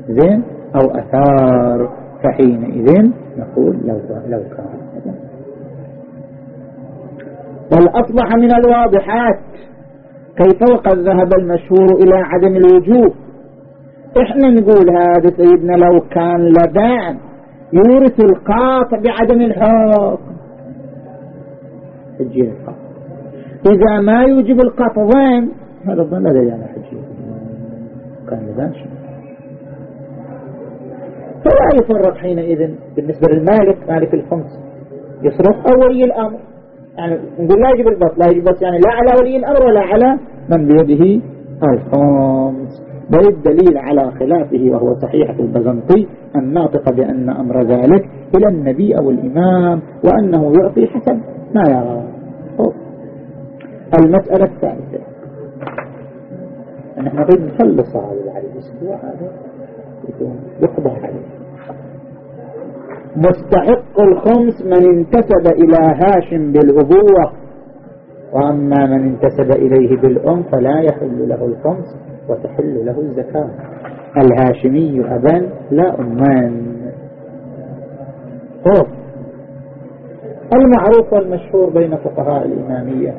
زين أو أثار. فحينئذ نقول لو, لو كان بل أصبح من الواضحات كيف وقد ذهب المشهور إلى عدم الوجوب. إحنا نقول هذا سيدنا لو كان لبان يورث القاطع بعدم الحكم؟ حجية القاطع إذا ما يوجب القاطع وين؟ هذا الظن لا يعني حجية. كان شيء. فلا يفرق حينئذ بالنسبة للمالك. مالك الخمس يصرف أو ولي الأمر. يعني نقول لا يجب البط لا يجب البط يعني لا على ولي الأمر ولا على من بيده الخمس. بل الدليل على خلافه وهو صحيحة البزنطي الناطق بأن أمر ذلك إلى النبي أو الإمام وأنه يعطي حسب ما يرى المسألة الثالثة. نحن نريد نخلص هذا على الأسبوع هذا. يقضى عليه. مستحق الخمس من انتسب إلى هاشم بالأبوة وأما من انتسب إليه بالأم فلا يحل له الخمس. وتحل له الزكاة. الهاشمي أبا لا أمان. طب المعروف والمشهور بين فقهاء الإمامية.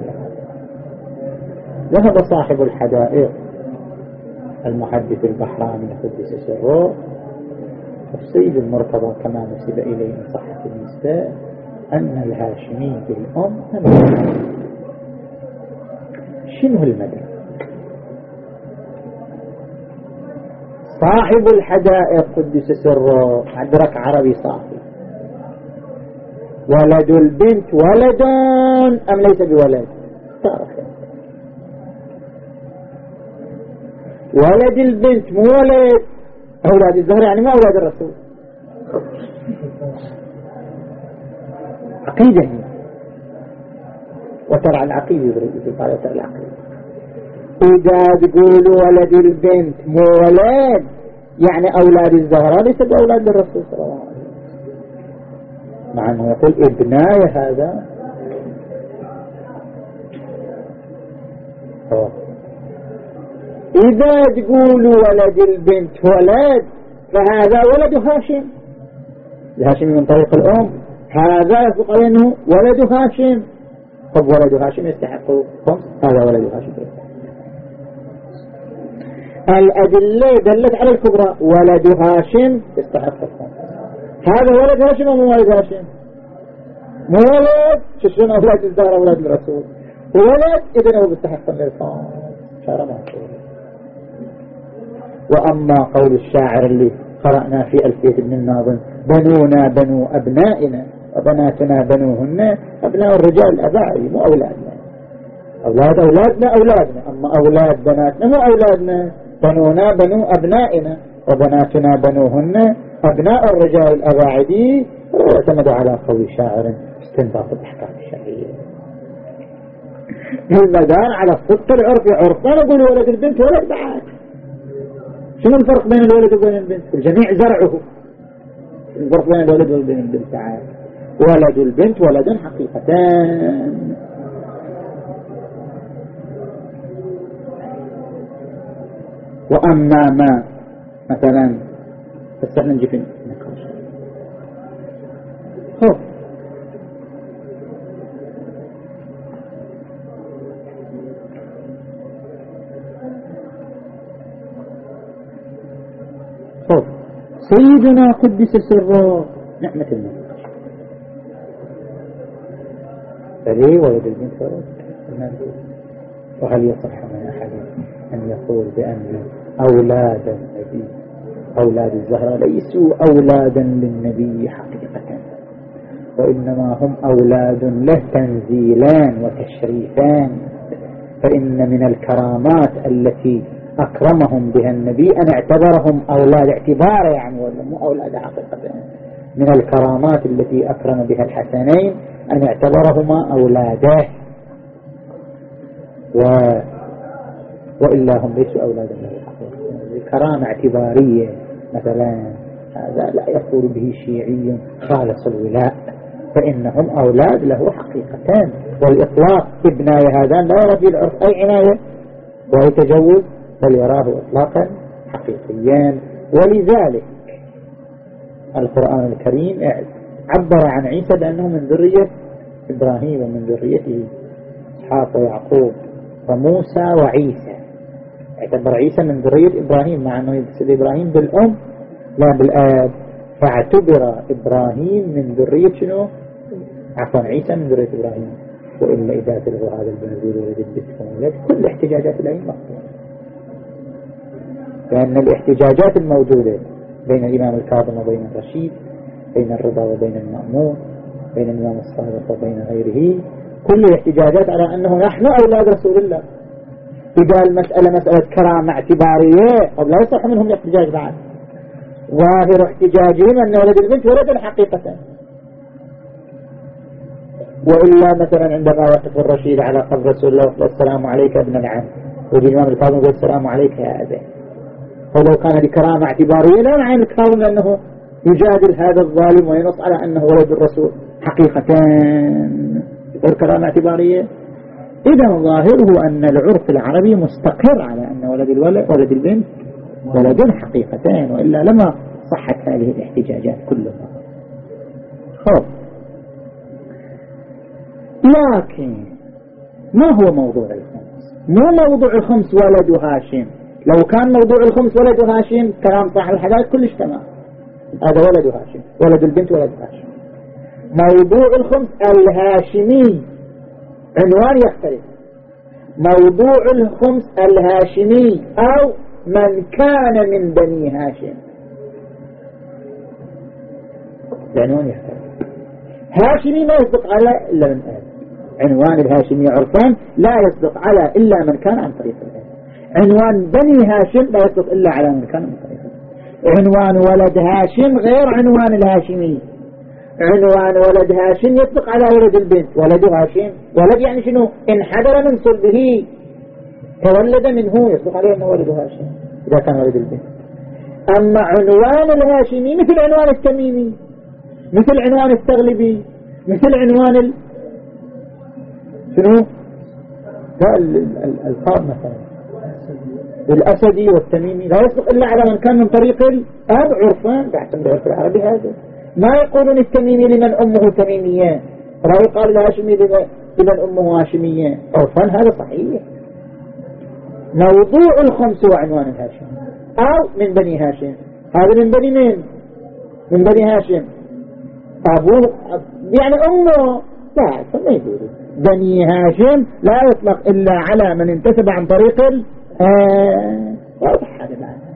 ذهب صاحب الحدائق. المحدث البحراني قدس سره. السيد المرتضى كما نسب إليه من صحة النساء. أن الهاشمي بالأم شنو المدى؟ صاحب الحدائق قدس سره. أدرك عربي صافي. ولد البنت ولد أم ليس بولد؟ ولد البنت مو ولد أولاد الزهر يعني مو أولاد الرسول. عقيدة هي. وترى العقيدة يقول وترى العقيدة. إذا تقول ولد البنت مو ولد. يعني أولاد الزهراء ليس بأولاد الرسول صلى الله عليه وسلم. مع أنه يقول ابناي هذا. إذا تقول ولد البنت ولد فهذا ولد هاشم. الهاشم من طريق الأم. هذا أنه ولد هاشم. طب ولد هاشم يستحق هذا ولد هاشم. الأدلة دلت على الكبرى. ولد هاشم يستحق الخمس هذا ولد هاشم ومو ولد هاشم؟ مو ولد. ششون أولاد الزهر أولاد الرسول؟ ولد إذن هو بيستحق الخمس شارع ما وأما قول الشاعر اللي قرأنا في ألفية ابن الناظم بنونا بنو أبنائنا وبناتنا بنوهن أبناء الرجال الأباعي مو أولادنا. أولاد أولادنا أولادنا. أما أولاد بناتنا مو أولادنا. بنونا بنو أبنائنا وبناتنا بنوهن أبناء الرجال الأباعدي واعتمد على قول شاعر استنباط الأحكام الشرعية. المدار على الصدق العرفي عرفان نقول ولد البنت ولد بعد. شنو الفرق بين الولد وبين البنت؟ الجميع زرعه. الفرق بين الولد وبين البنت تعال. ولد البنت ولد حقيقتان. وأما ما مثلا بس إحنا نجي في النقاش سيدنا قدس سره نعمة المنقش فليه ولد ولد وهل يصح من أحد أن يقول بأن أولاد النبي. أولاد الزهرة ليسوا أولادا للنبي حقيقة. وإنما هم أولاد له تنزيلان وتشريفان. فإن من الكرامات التي أكرمهم بها النبي أن اعتبرهم أولاد اعتبار يعني ولا مو أولاد حقيقة. من الكرامات التي أكرم بها الحسنين أن اعتبرهما أولاده و... وإلا هم ليسوا أولادا له كرامة اعتبارية مثلا هذا لا يقول به شيعي خالص الولاء فإنهم أولاد له حقيقتان والإطلاق ابناي هذان لا يرى في العرف أي عناية وأي تجوز بل يراه إطلاقا حقيقيا. ولذلك القرآن الكريم عبر عن عيسى بأنه من ذرية إبراهيم ومن ذريته إسحاق ويعقوب وموسى وعيسى. اعتبر عيسى من ذرية إبراهيم مع أنه يقصد إبراهيم بالأم لا بالآب. فاعتبر إبراهيم من ذرية شنو؟ عفوا عيسى من ذرية إبراهيم. وإلا إذا تلغوا هذا البنزول ولد البيت كل احتجاجات الأئمة. لأن الاحتجاجات الموجودة بين الإمام الكاظم وبين الرشيد بين الرضا وبين المأمون بين الإمام الصادق وبين غيره كل الاحتجاجات على أنه نحن أولاد رسول الله. إذا المسألة مسألة كرامة اعتبارية. قد لا يصح منهم الاحتجاج بعد. ظاهر احتجاجهم أن ولد البنت ولد حقيقة. وإلا مثلا عندما يقف الرشيد على قبر رسول الله السلام عليك ابن العم. ويجي الإمام الكاظم يقول السلام عليك يا أبي. ولو كان لكرامة اعتبارية لا معنى الكاظم أنه يجادل هذا الظالم وينص على أنه ولد الرسول حقيقة كرامة اعتبارية؟ إذا ظاهره أن العرف العربي مستقر على أن ولد الولد ولد البنت ولد حقيقتين وإلا لما صحت هذه الاحتجاجات كلها. خب. لكن ما هو موضوع الخمس؟ مو موضوع الخمس ولد هاشم لو كان موضوع الخمس ولد هاشم كلام صاحب الحدائق كلش تمام. هذا ولد هاشم ولد البنت ولد هاشم. موضوع الخمس الهاشمي. عنوان يختلف. موضوع الخمس الهاشمي أو من كان من بني هاشم. العنوان يختلف. هاشمي ما يصدق على إلا من أهل. عنوان الهاشمي عرفان لا يصدق على إلا من كان عن طريق الأهل. عنوان بني هاشم لا يصدق إلا على من كان من طريق عنوان ولد هاشم غير عنوان الهاشمي. عنوان ولد هاشم يطلق على ولد البنت. ولد هاشم. ولد يعني شنو؟ انحدر من صلبه. تولد منه يطلق عليه إنه ولد هاشم إذا كان ولد البنت. أما عنوان الهاشمي مثل عنوان التميمي مثل عنوان التغلبي مثل عنوان ال... شنو؟ الخاب مثلا. الأسدي والتميمي لا يصدق إلا على من كان من طريق الأب عرفان تحسن بعرف العربي هذا. ما يقولون التميمي لمن أمه تميمية؟ ولا يقال الهاشمي لمن أمه هاشمية. عرفان هذا صحيح. موضوع الخمس هو عنوان الهاشم. أو من بني هاشم. هذا من بني من من بني هاشم. أبوه يعني أمه. لا ما يقول بني هاشم لا يطلق إلا على من انتسب عن طريق ال واضح هذا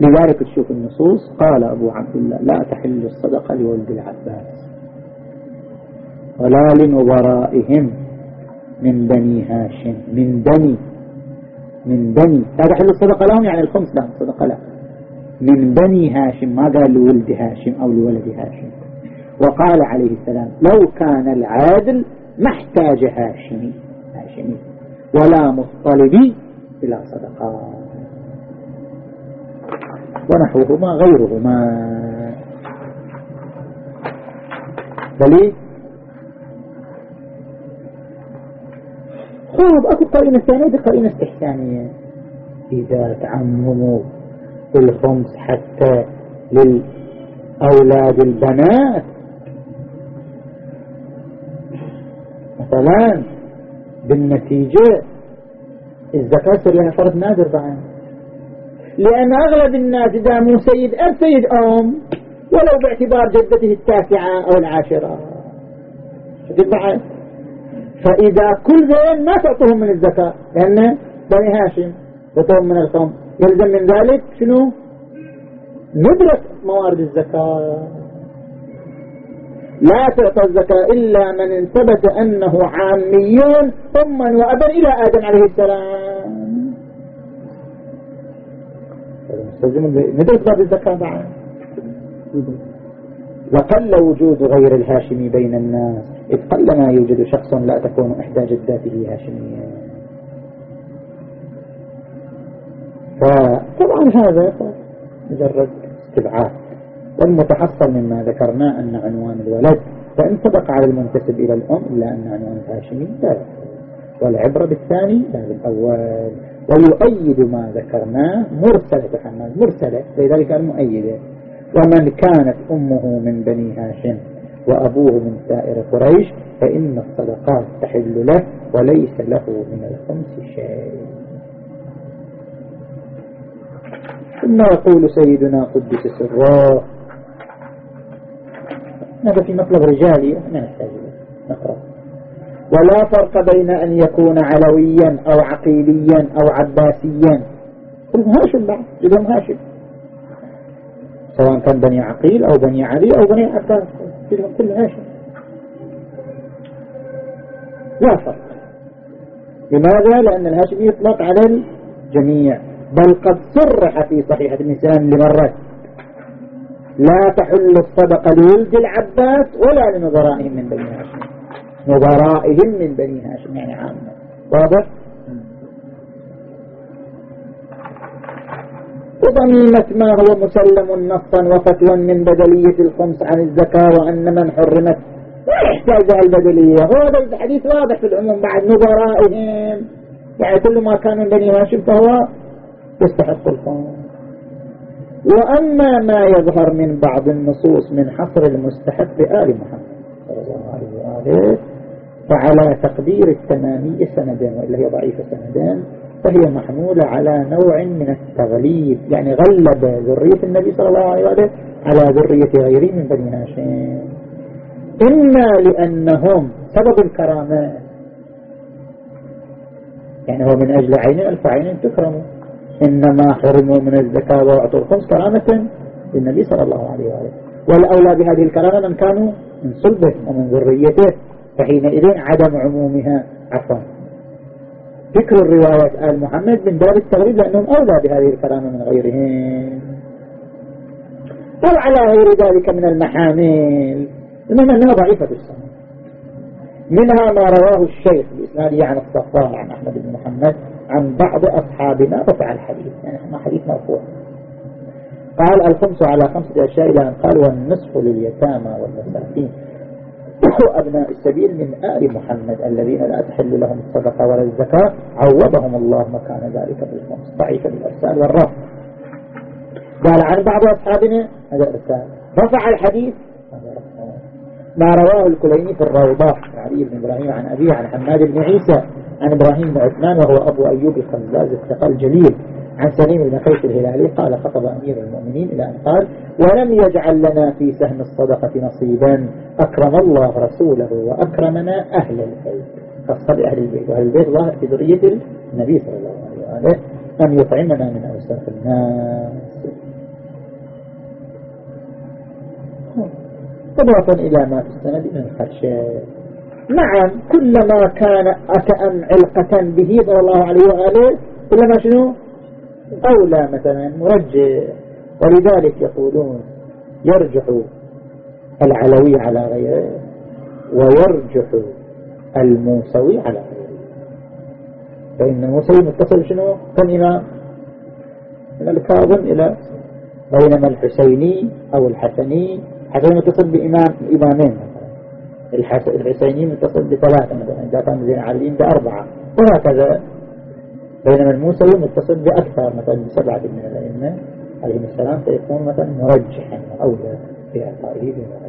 لذلك تشوف النصوص. قال أبو عبد الله لا تحل الصدقة لولد العباس ولا لنظرائهم من بني هاشم. من بني من بني. لا تحل الصدقة لهم يعني الخمس لهم صدقة لهم. من بني هاشم ما قال لولد هاشم أو لولد هاشم. وقال عليه السلام لو كان العادل ما احتاج هاشمي هاشمي. ولا مطلبي إلى صدقات. ونحوهما غيرهما. دليل؟ خوب أكو قرينة ثانية دي قرينة استحسانية إذا تعمموا الخمس حتى للأولاد البنات مثلا بالنتيجة الزكاة صار فرض نادر بعد. لأن أغلب الناس إذا مو سيد أب سيد أم ولو باعتبار جدته التاسعة أو العاشرة. فإذا كل ذين ما تعطوهم من الزكاة لأن بني هاشم تعطوهم من الخم يلزم من ذلك شنو؟ ندرك موارد الزكاة. لا تعطى الزكاة إلا من ثبت أنه عاميون أما وأبا إلى آدم عليه السلام. لازم ندرس باب الزكاة بعد. وقل وجود غير الهاشمي بين الناس. إذ قل ما يوجد شخص لا تكون إحدى جداته هاشمية. فطبعا هذا مجرد استبعاد. والمتحصل مما ذكرنا أن عنوان الولد فإن سبق على المنتسب إلى الأم إلا أن عنوان الهاشمي لا. والعبرة بالثاني لا بالأول ويؤيد ما ذكرناه مرسلة حماد مرسلة لذلك المؤيدة ومن كانت أمه من بني هاشم وأبوه من سائر قريش فإن الصدقات تحل له وليس له من الخمس شيء. ثم يقول سيدنا قدس سراه هذا في مطلب رجالي ما نحتاج نقرأ. ولا فرق بين أن يكون علويا أو عقيليا أو عباسيا. كلهم هاشم بعد كلهم هاشم سواء كان بني عقيل أو بني علي أو بني عباس كلهم كلهم هاشم لا فرق. لماذا؟ لأن الهاشمي يطلق على الجميع. بل قد صرح في صحيحة النسان لمرات لا تحل الصدقة لولد العباس ولا لنظرائهم من بني هاشم. نظرائهم من بني هاشم يعني عامة واضح؟ وضميمة ما هو مسلم نصا وفتوى من بدلية الخمس عن الزكاة وأن من حرمت. لا يحتاج البدلية؟ هذا الحديث واضح في العموم بعد نظرائهم. يعني كل ما كان من بني هاشم فهو يستحق الخمس. وأما ما يظهر من بعض النصوص من حصر المستحق بآل محمد صلى الله عليه وآله فعلى تقدير التمامية سندين وإلا هي ضعيفة سندين فهي محمولة على نوع من التغليب. يعني غلب ذرية النبي صلى الله عليه وآله على ذرية غيره من بني هاشم. إما لأنهم سبب الكرامات يعني هو من أجل عين ألف عين تكرموا إنما حرموا من الزكاة وأعطوا الخمس كرامة للنبي صلى الله عليه وآله والأولى بهذه الكرامة من كانوا من صلبه ومن ذريته. فحينئذ عدم عمومها. عفوا. ذكر الروايات آل محمد من باب التغريب لأنهم أولى بهذه الكرامة من غيرهم. أو على غير ذلك من المحامل. إنما أنها ضعيفة السنة منها ما رواه الشيخ بإسناده عن الصفار عن أحمد بن محمد عن بعض أصحابنا رفع الحديث. يعني ما حديث مرفوع. قال الخمس على خمسة أشياء إلى أن قال والنصف لليتامى والمساكين أبناء السبيل من آل محمد الذين لا تحل لهم الصدقة ولا الزكاة عوضهم الله مكان ذلك بالخمس ضعيف بالأرسال والرفع قال عن بعض أصحابنا هذا إرسال رفع الحديث ما رواه الكليني في الروضة علي بن إبراهيم عن أبيه عن حماد بن عيسى عن إبراهيم بن عثمان وهو أبو أيوب الخزاز الثقل الجليل. عن سليم بن قيس الهلالي قال خطب أمير المؤمنين إلى أن قال ولم يجعل لنا في سهم الصدقة نصيبا أكرم الله رسوله وأكرمنا أهل البيت. خاصة بأهل البيت وأهل البيت ظاهر في ذرية النبي صلى الله عليه وآله أن يطعمنا من أوساخ الناس. إضافا إلى ما في السند من الخرشات نعم كلما كان أتأم علقة به صلى الله عليه وآله كلما شنو؟ أولى مثلا مرجع ولذلك يقولون يرجح العلوي على غيره ويرجح الموسوي على غيره. فإن الموسوي متصل شنو؟ كالإمام من الكاظم إلى بينما الحسيني أو الحسني. حسن متصل بإمام إمامين الحسيني متصل بثلاثة مثلا إذا كان زين عليين بأربعة. وهكذا بينما الموسوي متصل بأكثر مثلا بسبعة من الأئمة عليهم السلام فيكون مثلا مرجحا أولى في أعطائه بما